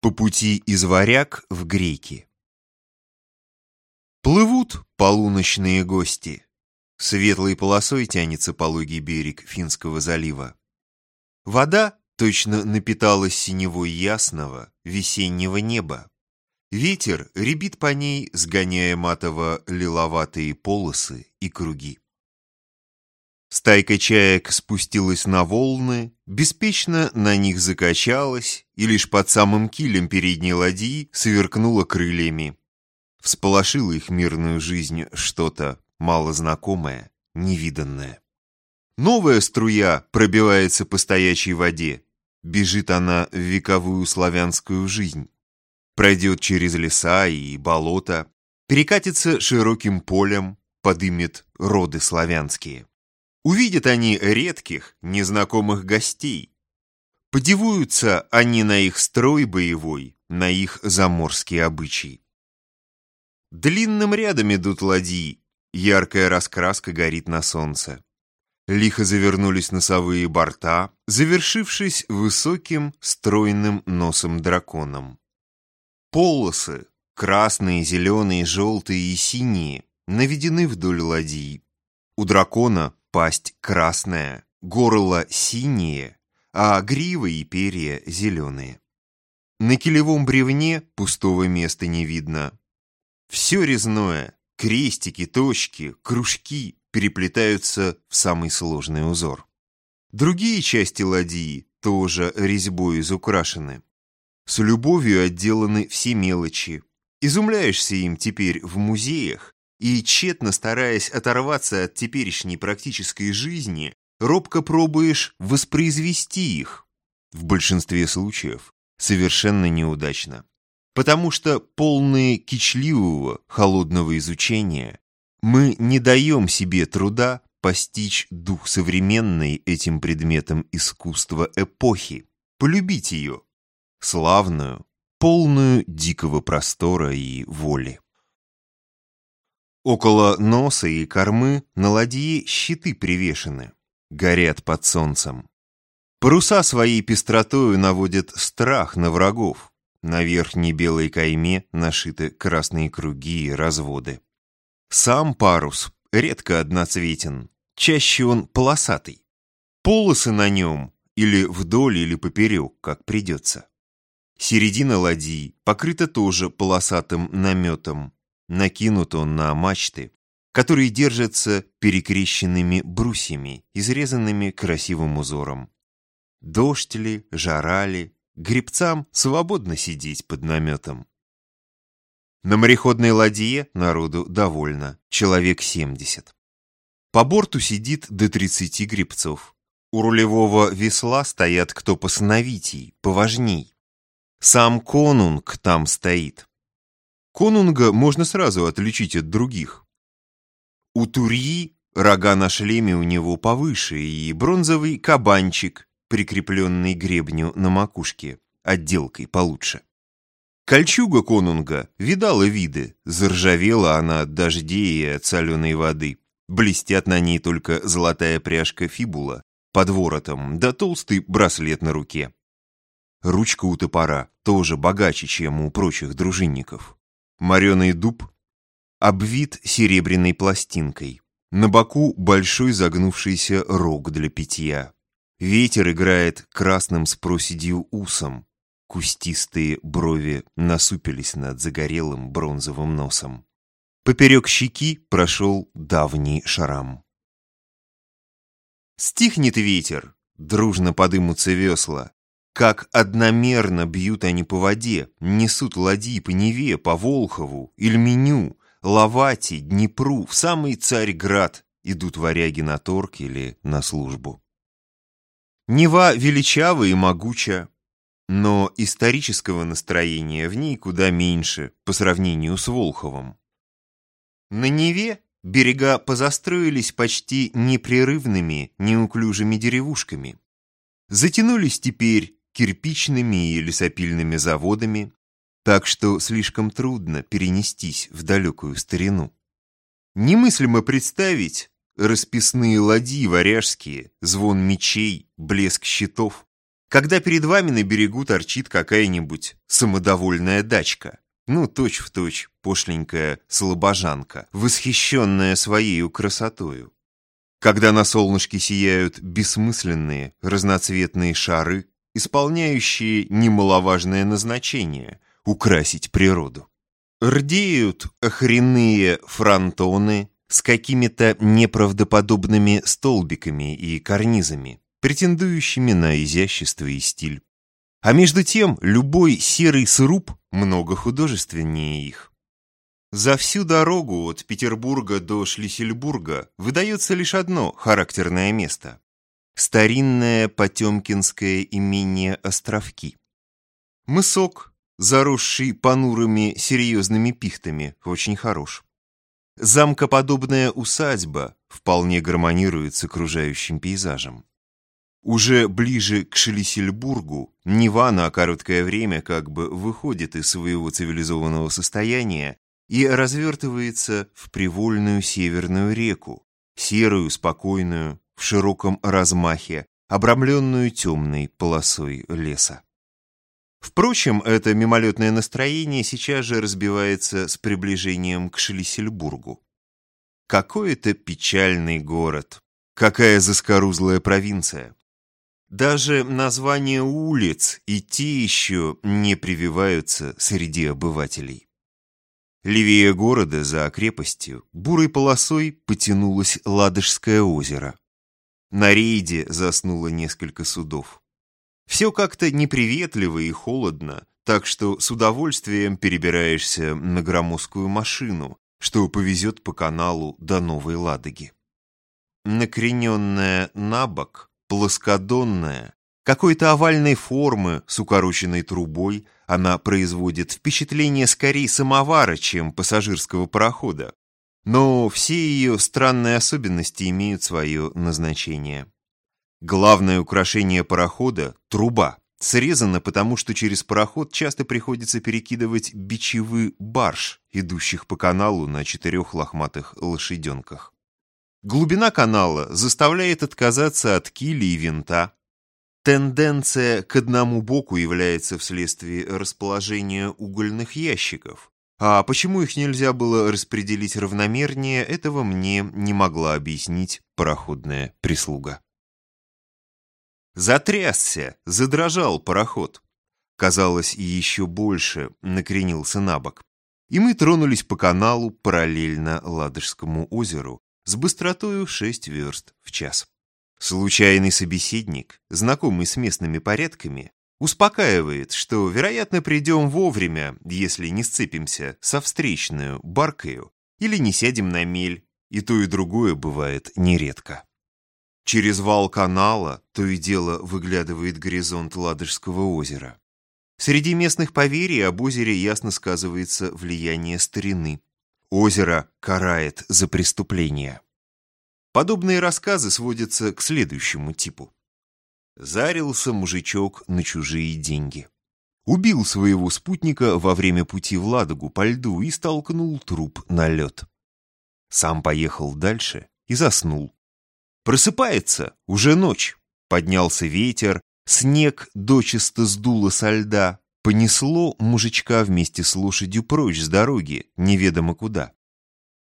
По пути из Варяг в Греки. Плывут полуночные гости. Светлой полосой тянется пологий берег Финского залива. Вода точно напиталась синевой ясного весеннего неба. Ветер ребит по ней, сгоняя матово-лиловатые полосы и круги. Стайка чаек спустилась на волны, беспечно на них закачалась и лишь под самым килем передней ладьи сверкнула крыльями. Всполошило их мирную жизнь что-то малознакомое, невиданное. Новая струя пробивается по стоячей воде. Бежит она в вековую славянскую жизнь. Пройдет через леса и болота, перекатится широким полем, подымет роды славянские. Увидят они редких, незнакомых гостей. Подивуются они на их строй боевой, на их заморские обычаи. Длинным рядом идут ладьи, яркая раскраска горит на солнце. Лихо завернулись носовые борта, завершившись высоким, стройным носом драконом. Полосы, красные, зеленые, желтые и синие, наведены вдоль ладьи. У дракона пасть красная, горло синее, а грива и перья зеленые. На килевом бревне пустого места не видно. Все резное, крестики, точки, кружки переплетаются в самый сложный узор. Другие части ладьи тоже резьбой изукрашены. С любовью отделаны все мелочи. Изумляешься им теперь в музеях, и, тщетно стараясь оторваться от теперешней практической жизни, робко пробуешь воспроизвести их. В большинстве случаев совершенно неудачно. Потому что полные кичливого, холодного изучения, мы не даем себе труда постичь дух современной этим предметом искусства эпохи, полюбить ее, славную, полную дикого простора и воли. Около носа и кормы на ладье щиты привешены, горят под солнцем. Паруса своей пестротою наводят страх на врагов. На верхней белой кайме нашиты красные круги и разводы. Сам парус редко одноцветен, чаще он полосатый. Полосы на нем или вдоль, или поперек, как придется. Середина ладьи покрыта тоже полосатым наметом, Накинут он на мачты, которые держатся перекрещенными брусьями, изрезанными красивым узором. Дождь ли, жара ли, гребцам свободно сидеть под наметом. На мореходной ладье народу довольно, человек 70. По борту сидит до 30 гребцов. У рулевого весла стоят кто посновитей, поважней. Сам конунг там стоит, Конунга можно сразу отличить от других. У Турьи рога на шлеме у него повыше и бронзовый кабанчик, прикрепленный гребню на макушке, отделкой получше. Кольчуга конунга видала виды, заржавела она от дождей и от соленой воды. Блестят на ней только золотая пряжка фибула под воротом, да толстый браслет на руке. Ручка у топора тоже богаче, чем у прочих дружинников. Мореный дуб обвит серебряной пластинкой. На боку большой загнувшийся рог для питья. Ветер играет красным с проседью усом. Кустистые брови насупились над загорелым бронзовым носом. Поперек щеки прошел давний шрам. Стихнет ветер, дружно подымутся весла, как одномерно бьют они по воде, несут ладьи по Неве, по Волхову, Ильменю, Лавати, Днепру, в самый Царьград идут варяги на торг или на службу. Нева величава и могуча, но исторического настроения в ней куда меньше по сравнению с Волховом. На Неве берега позастроились почти непрерывными, неуклюжими деревушками. Затянулись теперь кирпичными и лесопильными заводами, так что слишком трудно перенестись в далекую старину. Немыслимо представить расписные ладьи варяжские, звон мечей, блеск щитов. Когда перед вами на берегу торчит какая-нибудь самодовольная дачка, ну, точь-в-точь точь пошленькая слабожанка, восхищенная своей красотою. Когда на солнышке сияют бессмысленные разноцветные шары, исполняющие немаловажное назначение – украсить природу. Рдеют охренные фронтоны с какими-то неправдоподобными столбиками и карнизами, претендующими на изящество и стиль. А между тем, любой серый сруб много художественнее их. За всю дорогу от Петербурга до Шлиссельбурга выдается лишь одно характерное место – старинное потемкинское имение Островки. Мысок, заросший понурыми серьезными пихтами, очень хорош. Замкоподобная усадьба вполне гармонирует с окружающим пейзажем. Уже ближе к Шлиссельбургу Нева на короткое время как бы выходит из своего цивилизованного состояния и развертывается в привольную северную реку, серую, спокойную, в широком размахе, обрамленную темной полосой леса. Впрочем, это мимолетное настроение сейчас же разбивается с приближением к Шлиссельбургу. Какой это печальный город, какая заскорузлая провинция. Даже названия улиц и те еще не прививаются среди обывателей. Левее города, за крепостью, бурой полосой потянулось Ладожское озеро. На рейде заснуло несколько судов. Все как-то неприветливо и холодно, так что с удовольствием перебираешься на громоздкую машину, что повезет по каналу до Новой Ладоги. Накрененная на бок, плоскодонная, какой-то овальной формы с укороченной трубой, она производит впечатление скорее самовара, чем пассажирского парохода. Но все ее странные особенности имеют свое назначение. Главное украшение парохода – труба. Срезана, потому что через пароход часто приходится перекидывать бичевый барж, идущих по каналу на четырех лохматых лошаденках. Глубина канала заставляет отказаться от кили и винта. Тенденция к одному боку является вследствие расположения угольных ящиков. А почему их нельзя было распределить равномернее, этого мне не могла объяснить пароходная прислуга. Затрясся, задрожал пароход. Казалось, еще больше накренился на бок. И мы тронулись по каналу параллельно Ладожскому озеру, с быстротою 6 верст в час. Случайный собеседник, знакомый с местными порядками, успокаивает, что, вероятно, придем вовремя, если не сцепимся со встречную баркою или не сядем на мель, и то и другое бывает нередко. Через вал канала то и дело выглядывает горизонт Ладожского озера. Среди местных поверий об озере ясно сказывается влияние старины. Озеро карает за преступление. Подобные рассказы сводятся к следующему типу. Зарился мужичок на чужие деньги. Убил своего спутника во время пути в Ладогу по льду и столкнул труп на лед. Сам поехал дальше и заснул. Просыпается, уже ночь. Поднялся ветер, снег дочисто сдуло со льда, понесло мужичка вместе с лошадью прочь с дороги, неведомо куда.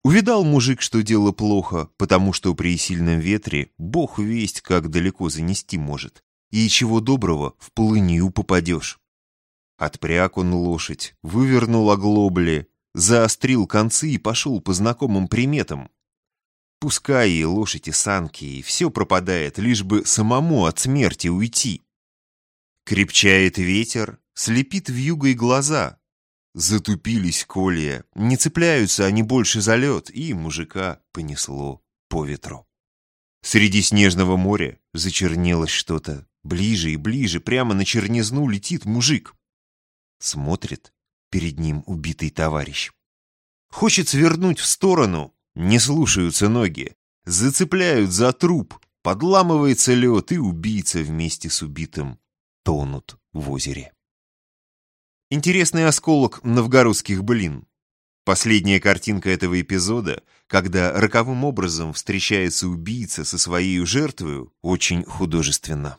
Увидал мужик, что дело плохо, потому что при сильном ветре бог весть, как далеко занести может, и чего доброго в полынью попадешь. Отпряг он лошадь, вывернул оглобли, заострил концы и пошел по знакомым приметам. Пускай и лошадь, и санки, и все пропадает, лишь бы самому от смерти уйти. Крепчает ветер, слепит вьюгой глаза. Затупились колия, не цепляются они больше за лед, и мужика понесло по ветру. Среди снежного моря зачернелось что-то. Ближе и ближе, прямо на чернизну летит мужик. Смотрит, перед ним убитый товарищ. Хочет свернуть в сторону, не слушаются ноги. Зацепляют за труп, подламывается лед, и убийца вместе с убитым тонут в озере. Интересный осколок новгородских блин. Последняя картинка этого эпизода, когда роковым образом встречается убийца со своей жертвой, очень художественна.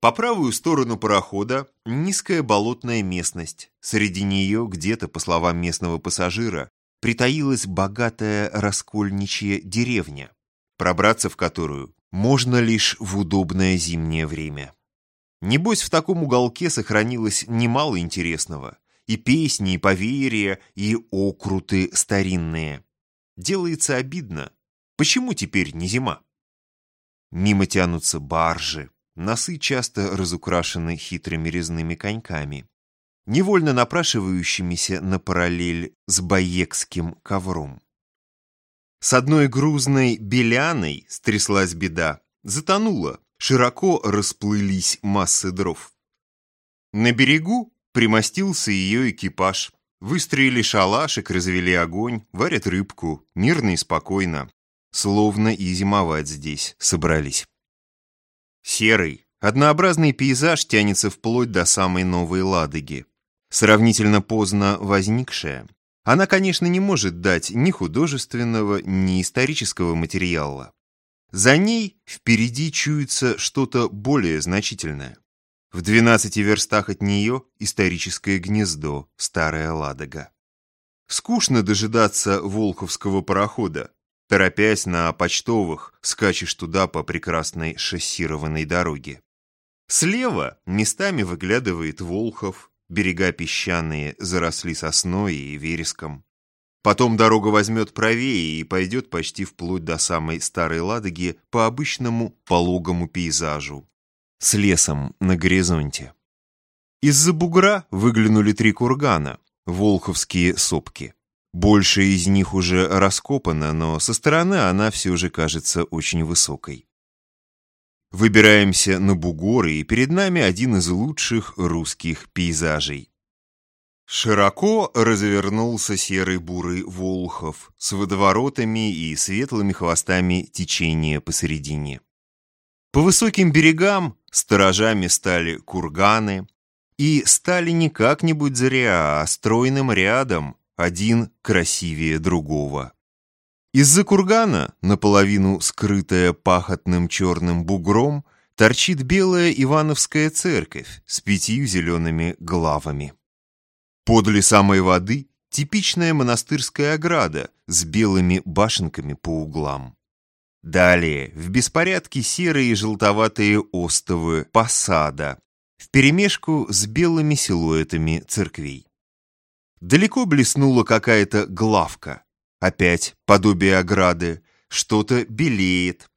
По правую сторону парохода низкая болотная местность. Среди нее, где-то, по словам местного пассажира, притаилась богатая раскольничья деревня, пробраться в которую можно лишь в удобное зимнее время. Небось, в таком уголке сохранилось немало интересного. И песни, и поверья, и окруты старинные. Делается обидно. Почему теперь не зима? Мимо тянутся баржи. Носы часто разукрашены хитрыми резными коньками, невольно напрашивающимися на параллель с боекским ковром. С одной грузной беляной стряслась беда, затонула, широко расплылись массы дров. На берегу примостился ее экипаж. Выстроили шалашик, развели огонь, варят рыбку, мирно и спокойно. Словно и зимовать здесь собрались. Серый, однообразный пейзаж тянется вплоть до самой Новой Ладоги. Сравнительно поздно возникшая, она, конечно, не может дать ни художественного, ни исторического материала. За ней впереди чуется что-то более значительное. В 12 верстах от нее историческое гнездо, Старая Ладога. Скучно дожидаться волховского парохода. Торопясь на почтовых, скачешь туда по прекрасной шоссированной дороге. Слева местами выглядывает Волхов, берега песчаные заросли сосной и вереском. Потом дорога возьмет правее и пойдет почти вплоть до самой Старой Ладоги по обычному пологому пейзажу. С лесом на горизонте. Из-за бугра выглянули три кургана, волховские сопки. Большая из них уже раскопана, но со стороны она все же кажется очень высокой. Выбираемся на бугоры, и перед нами один из лучших русских пейзажей. Широко развернулся серый бурый Волхов с водоворотами и светлыми хвостами течения посередине. По высоким берегам сторожами стали курганы, и стали не как-нибудь зря, а стройным рядом, один красивее другого. Из-за кургана, наполовину скрытая пахотным черным бугром, торчит белая Ивановская церковь с пятью зелеными главами. Подле самой воды типичная монастырская ограда с белыми башенками по углам. Далее в беспорядке серые и желтоватые остовы посада, вперемешку с белыми силуэтами церквей. Далеко блеснула какая-то главка. Опять подобие ограды, что-то белеет.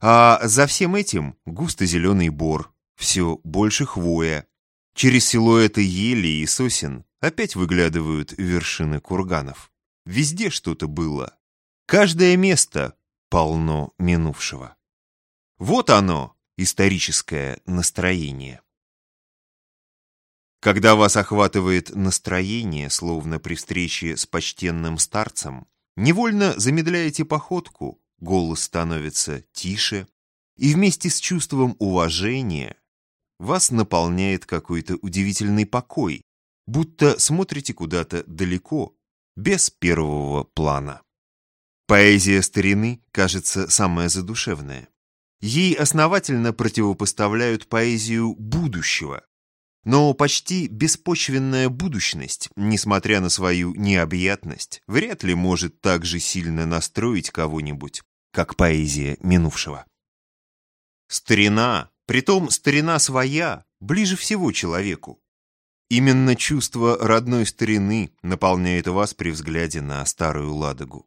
А за всем этим густо зеленый бор, все больше хвоя. Через силуэты ели и сосен Опять выглядывают вершины курганов. Везде что-то было. Каждое место полно минувшего. Вот оно, историческое настроение. Когда вас охватывает настроение, словно при встрече с почтенным старцем, невольно замедляете походку, голос становится тише, и вместе с чувством уважения вас наполняет какой-то удивительный покой, будто смотрите куда-то далеко, без первого плана. Поэзия старины, кажется, самая задушевная. Ей основательно противопоставляют поэзию будущего. Но почти беспочвенная будущность, несмотря на свою необъятность, вряд ли может так же сильно настроить кого-нибудь, как поэзия минувшего. Старина, притом старина своя, ближе всего человеку. Именно чувство родной старины наполняет вас при взгляде на старую Ладогу.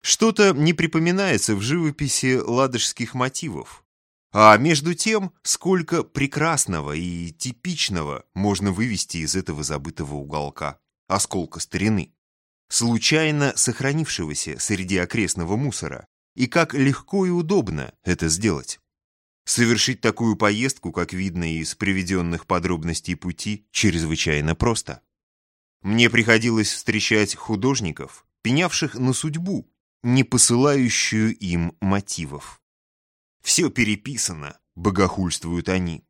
Что-то не припоминается в живописи ладожских мотивов. А между тем, сколько прекрасного и типичного можно вывести из этого забытого уголка, осколка старины, случайно сохранившегося среди окрестного мусора, и как легко и удобно это сделать. Совершить такую поездку, как видно из приведенных подробностей пути, чрезвычайно просто. Мне приходилось встречать художников, пенявших на судьбу, не посылающую им мотивов. Все переписано, богохульствуют они.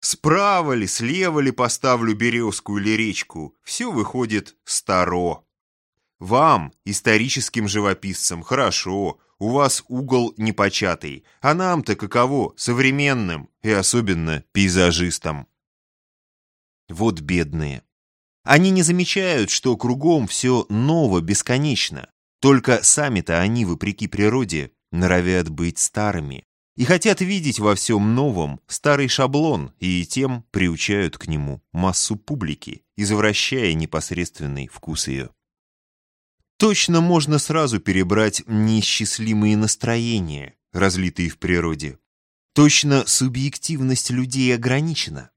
Справа ли, слева ли поставлю березку или речку, все выходит старо. Вам, историческим живописцам, хорошо, у вас угол непочатый, а нам-то каково, современным и особенно пейзажистам. Вот бедные. Они не замечают, что кругом все ново, бесконечно. Только сами-то они, вопреки природе, норовят быть старыми и хотят видеть во всем новом старый шаблон и тем приучают к нему массу публики, извращая непосредственный вкус ее. Точно можно сразу перебрать неисчислимые настроения, разлитые в природе. Точно субъективность людей ограничена.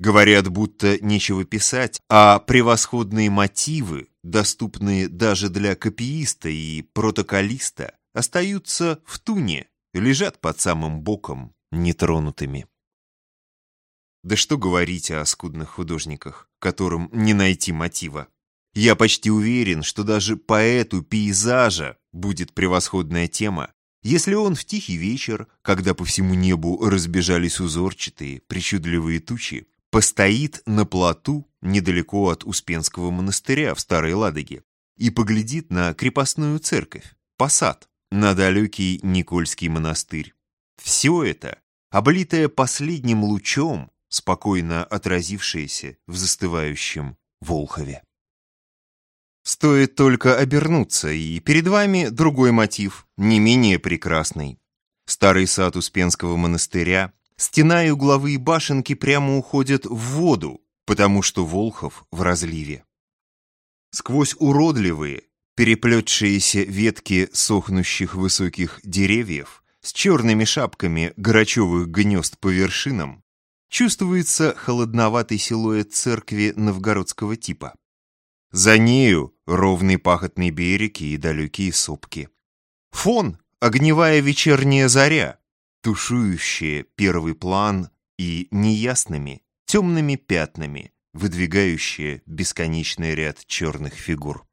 Говорят, будто нечего писать, а превосходные мотивы, доступные даже для копииста и протоколиста, остаются в туне, лежат под самым боком, нетронутыми. Да что говорить о скудных художниках, которым не найти мотива. Я почти уверен, что даже поэту пейзажа будет превосходная тема, если он в тихий вечер, когда по всему небу разбежались узорчатые, причудливые тучи, постоит на плоту недалеко от Успенского монастыря в Старой Ладоге и поглядит на крепостную церковь, посад, на далекий Никольский монастырь. Все это, облитое последним лучом, спокойно отразившееся в застывающем Волхове. Стоит только обернуться, и перед вами другой мотив, не менее прекрасный. Старый сад Успенского монастыря, стена и угловые башенки прямо уходят в воду, потому что Волхов в разливе. Сквозь уродливые, переплетшиеся ветки сохнущих высоких деревьев с черными шапками грачевых гнезд по вершинам чувствуется холодноватый силуэт церкви новгородского типа. За нею ровный пахотный берег и далекие сопки. Фон — огневая вечерняя заря, тушующая первый план и неясными, темными пятнами, выдвигающая бесконечный ряд черных фигур,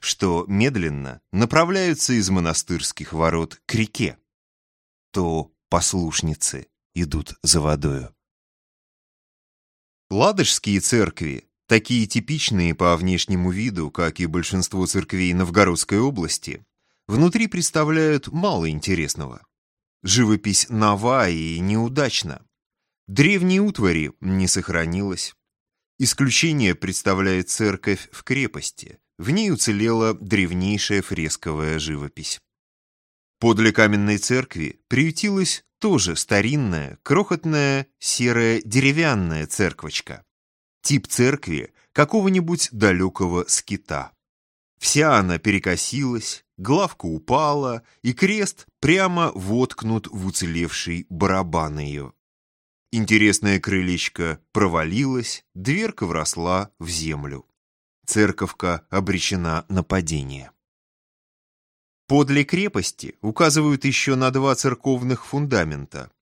что медленно направляются из монастырских ворот к реке, то послушницы идут за водою. Ладожские церкви такие типичные по внешнему виду, как и большинство церквей Новгородской области, внутри представляют мало интересного. Живопись нова и неудачна. Древней утвари не сохранилось. Исключение представляет церковь в крепости. В ней уцелела древнейшая фресковая живопись. Подле каменной церкви приютилась тоже старинная, крохотная, серая деревянная церквочка тип церкви какого-нибудь далекого скита. Вся она перекосилась, главка упала, и крест прямо воткнут в уцелевший барабан ее. Интересное крылечко провалилось, дверка вросла в землю. Церковка обречена на падение. Подле крепости указывают еще на два церковных фундамента,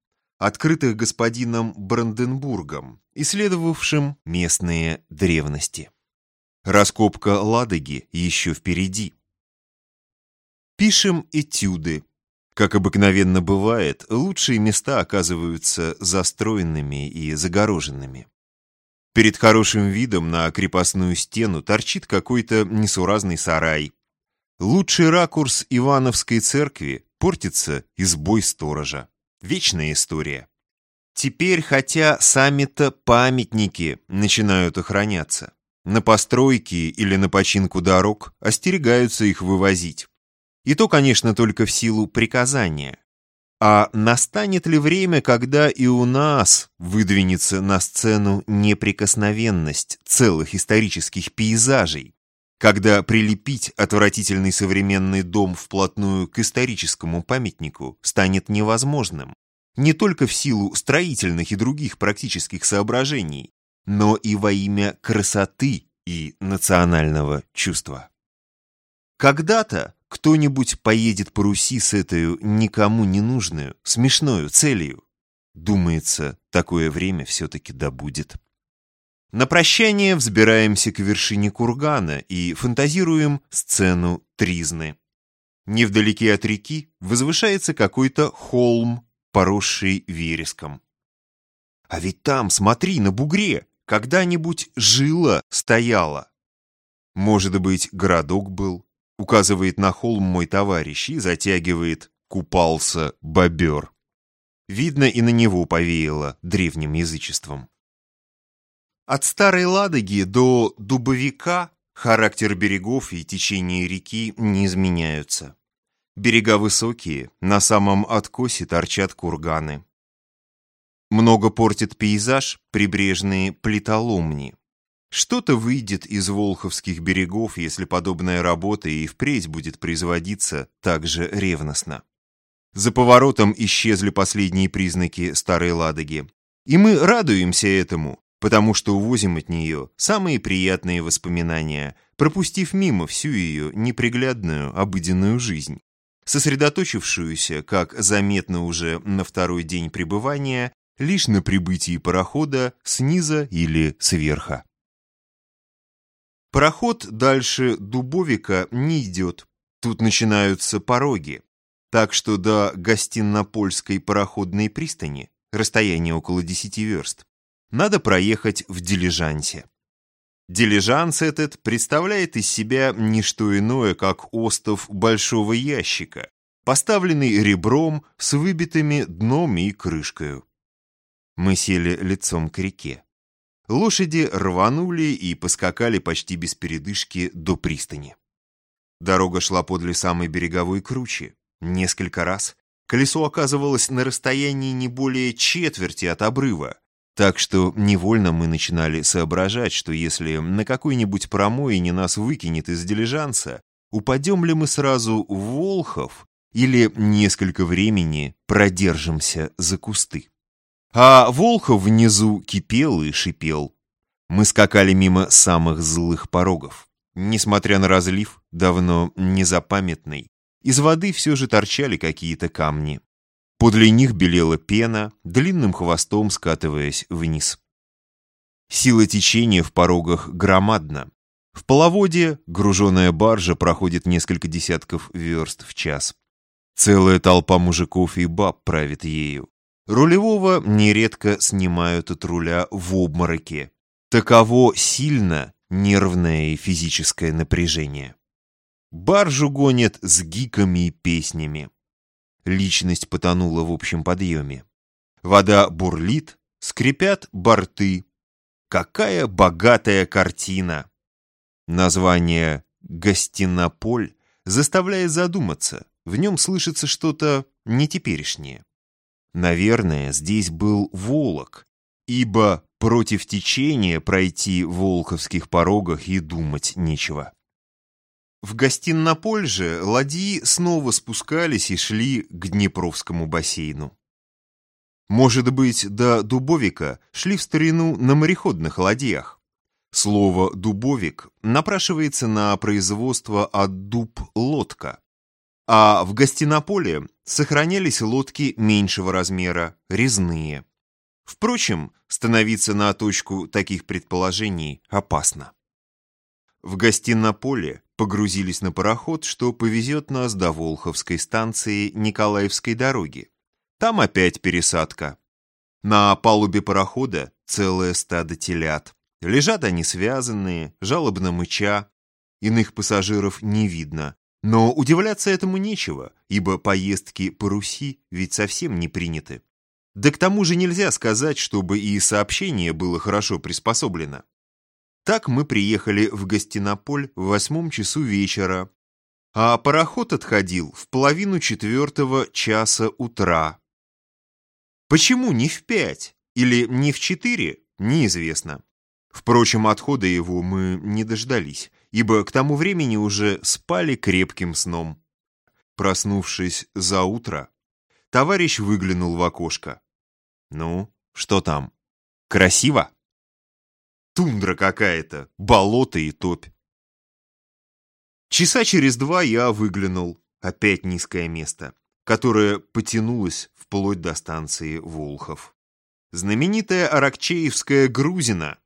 открытых господином Бранденбургом, исследовавшим местные древности. Раскопка Ладоги еще впереди. Пишем этюды. Как обыкновенно бывает, лучшие места оказываются застроенными и загороженными. Перед хорошим видом на крепостную стену торчит какой-то несуразный сарай. Лучший ракурс Ивановской церкви портится избой сторожа. Вечная история. Теперь, хотя сами-то памятники начинают охраняться, на постройки или на починку дорог остерегаются их вывозить. И то, конечно, только в силу приказания. А настанет ли время, когда и у нас выдвинется на сцену неприкосновенность целых исторических пейзажей, когда прилепить отвратительный современный дом вплотную к историческому памятнику станет невозможным, не только в силу строительных и других практических соображений, но и во имя красоты и национального чувства. Когда-то кто-нибудь поедет по Руси с этой никому не нужной, смешной целью. Думается, такое время все-таки добудет. На прощание взбираемся к вершине кургана и фантазируем сцену Тризны. Невдалеке от реки возвышается какой-то холм, поросший вереском. А ведь там, смотри, на бугре, когда-нибудь жила стояла. Может быть, городок был. Указывает на холм мой товарищ и затягивает «купался бобер». Видно, и на него повеяло древним язычеством. От Старой Ладоги до Дубовика характер берегов и течение реки не изменяются. Берега высокие, на самом откосе торчат курганы. Много портит пейзаж прибрежные плитоломни. Что-то выйдет из волховских берегов, если подобная работа и впредь будет производиться так же ревностно. За поворотом исчезли последние признаки Старой Ладоги. И мы радуемся этому, потому что увозим от нее самые приятные воспоминания, пропустив мимо всю ее неприглядную обыденную жизнь, сосредоточившуюся, как заметно уже на второй день пребывания, лишь на прибытии парохода снизу или сверха. Пароход дальше Дубовика не идет. Тут начинаются пороги. Так что до Гостиннопольской пароходной пристани, расстояние около 10 верст, надо проехать в дилижансе. Дилижанс этот представляет из себя не что иное, как остов большого ящика, поставленный ребром с выбитыми дном и крышкой. Мы сели лицом к реке. Лошади рванули и поскакали почти без передышки до пристани. Дорога шла подле самой береговой кручи. Несколько раз колесо оказывалось на расстоянии не более четверти от обрыва, так что невольно мы начинали соображать, что если на какой-нибудь промоине нас выкинет из дилижанса, упадем ли мы сразу в Волхов или несколько времени продержимся за кусты. А Волхов внизу кипел и шипел. Мы скакали мимо самых злых порогов. Несмотря на разлив, давно незапамятный, из воды все же торчали какие-то камни. Подле них белела пена, длинным хвостом скатываясь вниз. Сила течения в порогах громадна. В половоде груженная баржа проходит несколько десятков верст в час. Целая толпа мужиков и баб правит ею. Рулевого нередко снимают от руля в обмороке. Таково сильно нервное и физическое напряжение. Баржу гонят с гиками и песнями. Личность потонула в общем подъеме. Вода бурлит, скрипят борты. Какая богатая картина! Название «Гостинополь» заставляет задуматься. В нем слышится что-то нетеперешнее. Наверное, здесь был Волок, ибо против течения пройти в Волховских порогах и думать нечего. В Гостиннополь же ладьи снова спускались и шли к Днепровскому бассейну. Может быть, до Дубовика шли в старину на мореходных ладьях. Слово «дубовик» напрашивается на производство от дуб лодка, а в Гостинополе сохранялись лодки меньшего размера, резные. Впрочем, становиться на точку таких предположений опасно. В Гостинополе погрузились на пароход, что повезет нас до Волховской станции Николаевской дороги. Там опять пересадка. На палубе парохода целое стадо телят. Лежат они связанные, жалобно мыча. Иных пассажиров не видно, но удивляться этому нечего, ибо поездки по Руси ведь совсем не приняты. Да к тому же нельзя сказать, чтобы и сообщение было хорошо приспособлено. Так мы приехали в Гостинополь в восьмом часу вечера, а пароход отходил в половину четвертого часа утра. Почему не в пять или не в четыре, неизвестно. Впрочем, отхода его мы не дождались, ибо к тому времени уже спали крепким сном. Проснувшись за утро, товарищ выглянул в окошко. «Ну, что там? Красиво?» «Тундра какая-то, болото и топь». Часа через два я выглянул, опять низкое место, которое потянулось вплоть до станции Волхов. Знаменитая Аракчеевская Грузина.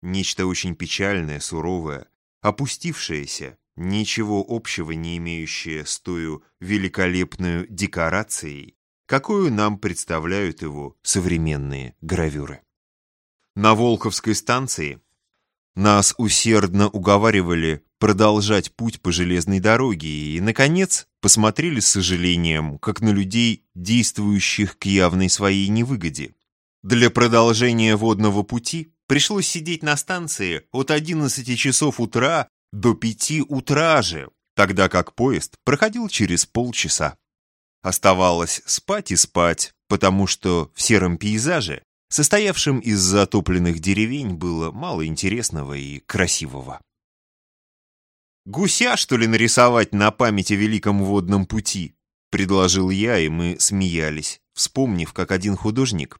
Нечто очень печальное, суровое, опустившееся, ничего общего не имеющее с той великолепной декорацией, какую нам представляют его современные гравюры. На Волховской станции Нас усердно уговаривали продолжать путь по железной дороге и, наконец, посмотрели с сожалением, как на людей, действующих к явной своей невыгоде. Для продолжения водного пути пришлось сидеть на станции от 11 часов утра до 5 утра же, тогда как поезд проходил через полчаса. Оставалось спать и спать, потому что в сером пейзаже, состоявшем из затопленных деревень, было мало интересного и красивого. «Гуся, что ли, нарисовать на память о Великом водном пути?» — предложил я, и мы смеялись, вспомнив, как один художник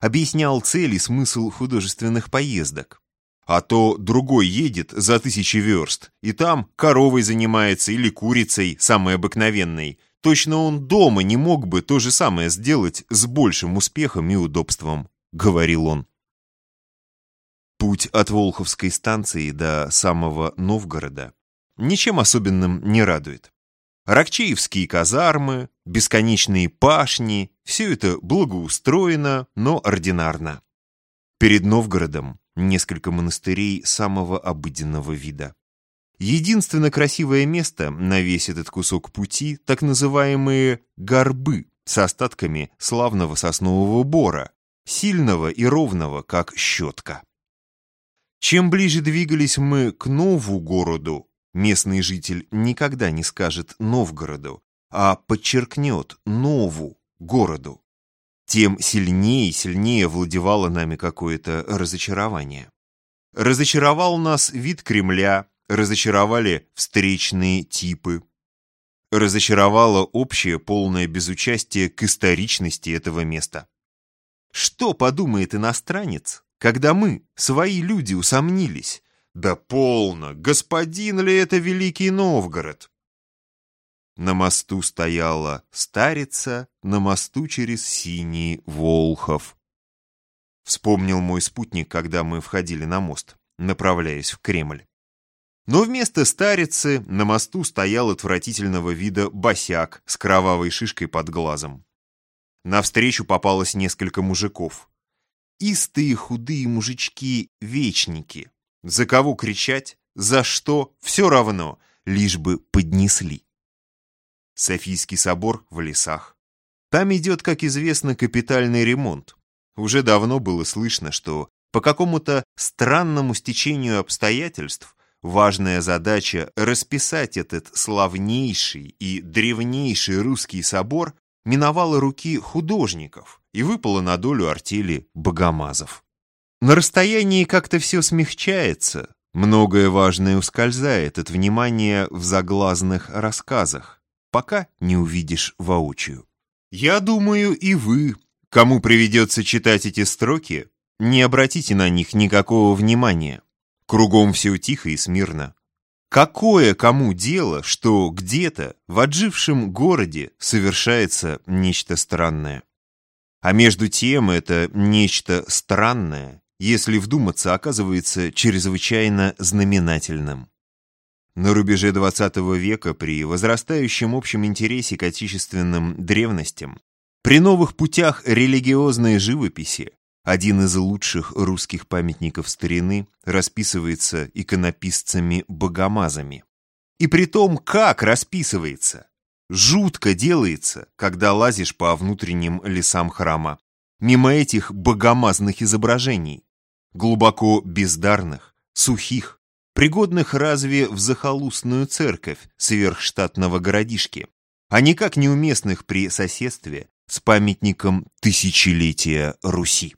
объяснял цель и смысл художественных поездок. А то другой едет за тысячи верст, и там коровой занимается или курицей, самой обыкновенной, Точно он дома не мог бы то же самое сделать с большим успехом и удобством, говорил он. Путь от Волховской станции до самого Новгорода ничем особенным не радует. Рокчеевские казармы, бесконечные пашни – все это благоустроено, но ординарно. Перед Новгородом несколько монастырей самого обыденного вида. Единственно красивое место на весь этот кусок пути – так называемые «горбы» с остатками славного соснового бора, сильного и ровного, как щетка. Чем ближе двигались мы к нову городу, местный житель никогда не скажет Новгороду, а подчеркнет нову городу, тем сильнее и сильнее владевало нами какое-то разочарование. Разочаровал нас вид Кремля, разочаровали встречные типы. Разочаровало общее полное безучастие к историчности этого места. Что подумает иностранец, когда мы, свои люди, усомнились? Да полно, господин ли это Великий Новгород? На мосту стояла старица, на мосту через синий Волхов. Вспомнил мой спутник, когда мы входили на мост, направляясь в Кремль. Но вместо старицы на мосту стоял отвратительного вида босяк с кровавой шишкой под глазом. Навстречу попалось несколько мужиков. Истые худые мужички-вечники. За кого кричать, за что, все равно, лишь бы поднесли. Софийский собор в лесах. Там идет, как известно, капитальный ремонт. Уже давно было слышно, что по какому-то странному стечению обстоятельств Важная задача расписать этот славнейший и древнейший русский собор миновала руки художников и выпала на долю артели богомазов. На расстоянии как-то все смягчается, многое важное ускользает от внимания в заглазных рассказах, пока не увидишь воочию. Я думаю, и вы, кому приведется читать эти строки, не обратите на них никакого внимания. Кругом все тихо и смирно. Какое кому дело, что где-то в отжившем городе совершается нечто странное? А между тем это нечто странное, если вдуматься, оказывается чрезвычайно знаменательным. На рубеже XX века при возрастающем общем интересе к отечественным древностям, при новых путях религиозной живописи, один из лучших русских памятников старины расписывается иконописцами-богомазами. И при том, как расписывается. Жутко делается, когда лазишь по внутренним лесам храма. Мимо этих богомазных изображений. Глубоко бездарных, сухих, пригодных разве в захолустную церковь сверхштатного городишки, а никак неуместных при соседстве с памятником тысячелетия Руси.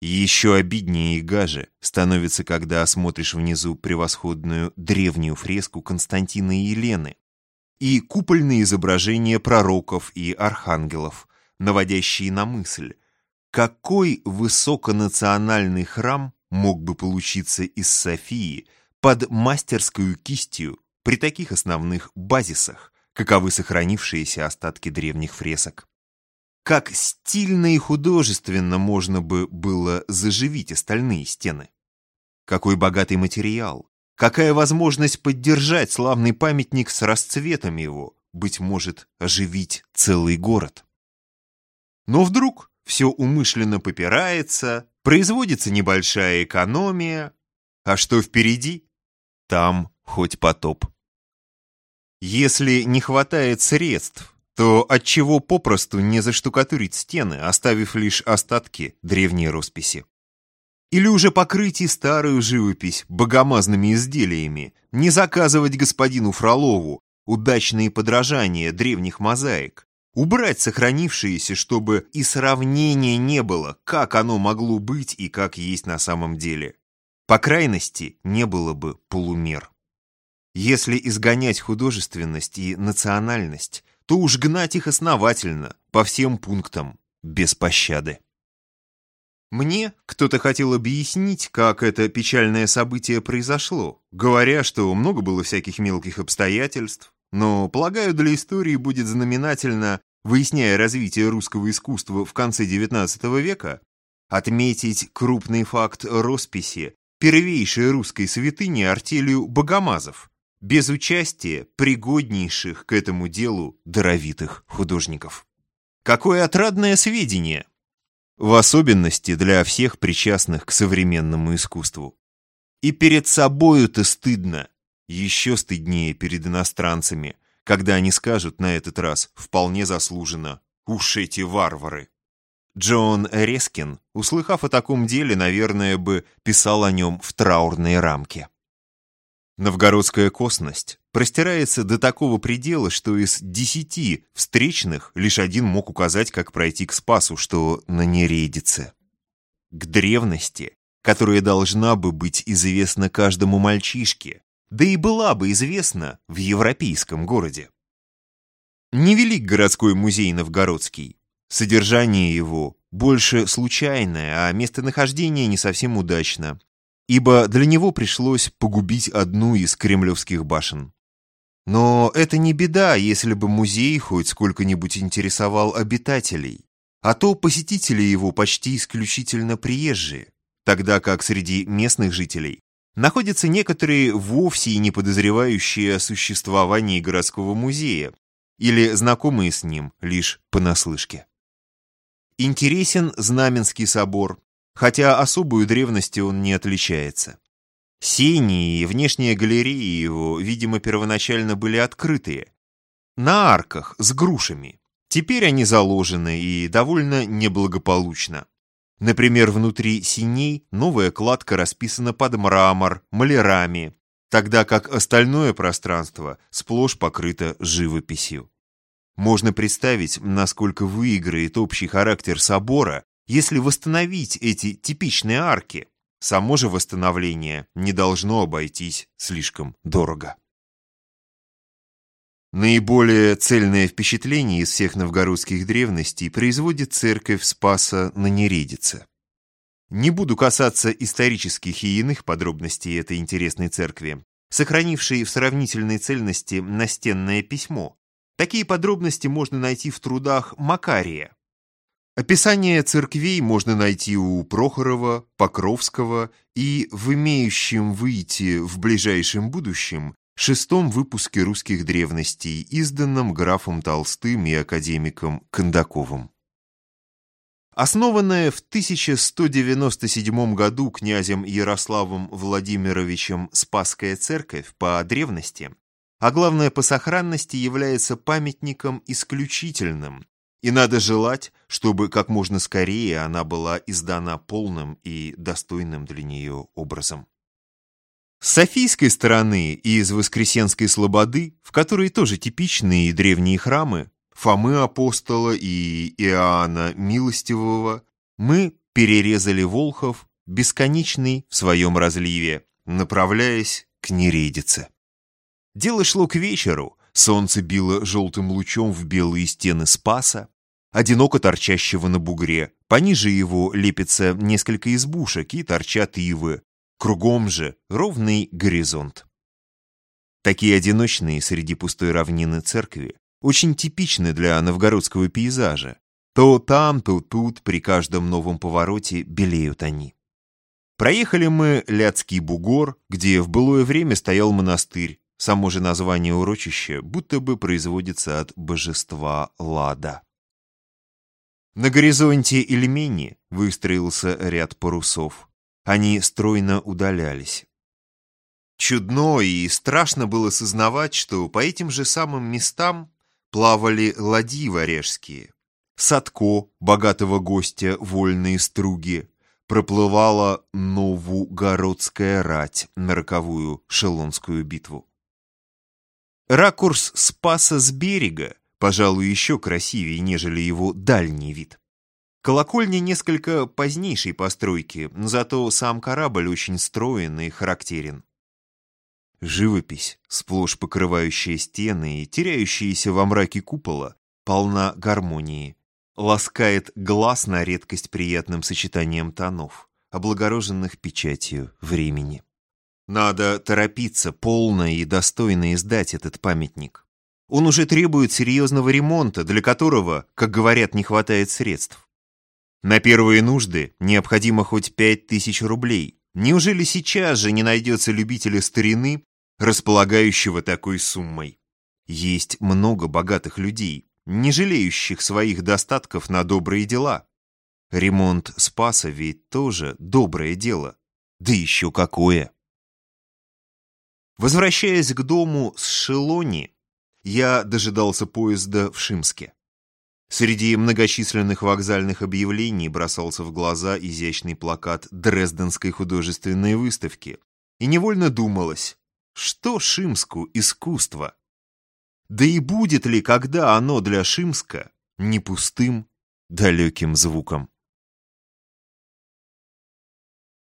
Еще обиднее и гаже становится, когда осмотришь внизу превосходную древнюю фреску Константина и Елены и купольные изображения пророков и архангелов, наводящие на мысль, какой высоконациональный храм мог бы получиться из Софии под мастерскую кистью при таких основных базисах, каковы сохранившиеся остатки древних фресок как стильно и художественно можно бы было заживить остальные стены. Какой богатый материал, какая возможность поддержать славный памятник с расцветом его, быть может, оживить целый город. Но вдруг все умышленно попирается, производится небольшая экономия, А что впереди? Там хоть потоп. Если не хватает средств, то отчего попросту не заштукатурить стены, оставив лишь остатки древней росписи? Или уже покрыть и старую живопись богомазными изделиями, не заказывать господину Фролову удачные подражания древних мозаик, убрать сохранившиеся, чтобы и сравнения не было, как оно могло быть и как есть на самом деле. По крайности, не было бы полумер. Если изгонять художественность и национальность, то уж гнать их основательно, по всем пунктам, без пощады. Мне кто-то хотел объяснить, как это печальное событие произошло, говоря, что много было всяких мелких обстоятельств, но, полагаю, для истории будет знаменательно, выясняя развитие русского искусства в конце XIX века, отметить крупный факт росписи первейшей русской святыни артелью богомазов, без участия пригоднейших к этому делу даровитых художников. Какое отрадное сведение! В особенности для всех причастных к современному искусству. И перед собою-то стыдно, еще стыднее перед иностранцами, когда они скажут на этот раз вполне заслуженно «Уж эти варвары!». Джон Рескин, услыхав о таком деле, наверное, бы писал о нем в траурной рамке. Новгородская косность простирается до такого предела, что из десяти встречных лишь один мог указать, как пройти к Спасу, что на Нередице. К древности, которая должна бы быть известна каждому мальчишке, да и была бы известна в европейском городе. Невелик городской музей новгородский. Содержание его больше случайное, а местонахождение не совсем удачно ибо для него пришлось погубить одну из кремлевских башен. Но это не беда, если бы музей хоть сколько-нибудь интересовал обитателей, а то посетители его почти исключительно приезжие, тогда как среди местных жителей находятся некоторые вовсе и не подозревающие о существовании городского музея или знакомые с ним лишь понаслышке. Интересен Знаменский собор, хотя особую древностью он не отличается. Синие и внешние галереи его, видимо, первоначально были открытые. На арках, с грушами. Теперь они заложены и довольно неблагополучно. Например, внутри синей новая кладка расписана под мрамор, малярами, тогда как остальное пространство сплошь покрыто живописью. Можно представить, насколько выиграет общий характер собора, если восстановить эти типичные арки, само же восстановление не должно обойтись слишком дорого. Наиболее цельное впечатление из всех новгородских древностей производит церковь Спаса на Нередице. Не буду касаться исторических и иных подробностей этой интересной церкви, сохранившей в сравнительной цельности настенное письмо. Такие подробности можно найти в трудах Макария, Описание церквей можно найти у Прохорова, Покровского и в имеющем выйти в ближайшем будущем шестом выпуске русских древностей, изданном графом Толстым и академиком Кондаковым. Основанная в 1197 году князем Ярославом Владимировичем Спасская церковь по древности, а главное по сохранности является памятником исключительным, и надо желать, чтобы как можно скорее она была издана полным и достойным для нее образом. С Софийской стороны и из Воскресенской Слободы, в которой тоже типичные древние храмы, Фомы Апостола и Иоанна Милостивого, мы перерезали Волхов, бесконечный в своем разливе, направляясь к Нередице. Дело шло к вечеру, Солнце било желтым лучом в белые стены Спаса, одиноко торчащего на бугре. Пониже его лепится несколько избушек и торчат ивы. Кругом же ровный горизонт. Такие одиночные среди пустой равнины церкви очень типичны для новгородского пейзажа. То там, то тут, при каждом новом повороте белеют они. Проехали мы Ляцкий бугор, где в былое время стоял монастырь, Само же название урочища будто бы производится от божества Лада. На горизонте Ильмени выстроился ряд парусов. Они стройно удалялись. Чудно и страшно было сознавать, что по этим же самым местам плавали ладьи варежские. Садко, богатого гостя, вольные струги, проплывала Новугородская рать на роковую Шелонскую битву. Ракурс Спаса с берега, пожалуй, еще красивее, нежели его дальний вид. Колокольня несколько позднейшей постройки, зато сам корабль очень строен и характерен. Живопись, сплошь покрывающая стены и теряющаяся во мраке купола, полна гармонии, ласкает глаз на редкость приятным сочетанием тонов, облагороженных печатью времени. Надо торопиться, полно и достойно издать этот памятник. Он уже требует серьезного ремонта, для которого, как говорят, не хватает средств. На первые нужды необходимо хоть пять тысяч рублей. Неужели сейчас же не найдется любителя старины, располагающего такой суммой? Есть много богатых людей, не жалеющих своих достатков на добрые дела. Ремонт Спаса ведь тоже доброе дело. Да еще какое! Возвращаясь к дому с Шелони, я дожидался поезда в Шимске. Среди многочисленных вокзальных объявлений бросался в глаза изящный плакат Дрезденской художественной выставки. И невольно думалось, что Шимску искусство? Да и будет ли когда оно для Шимска не пустым, далеким звуком?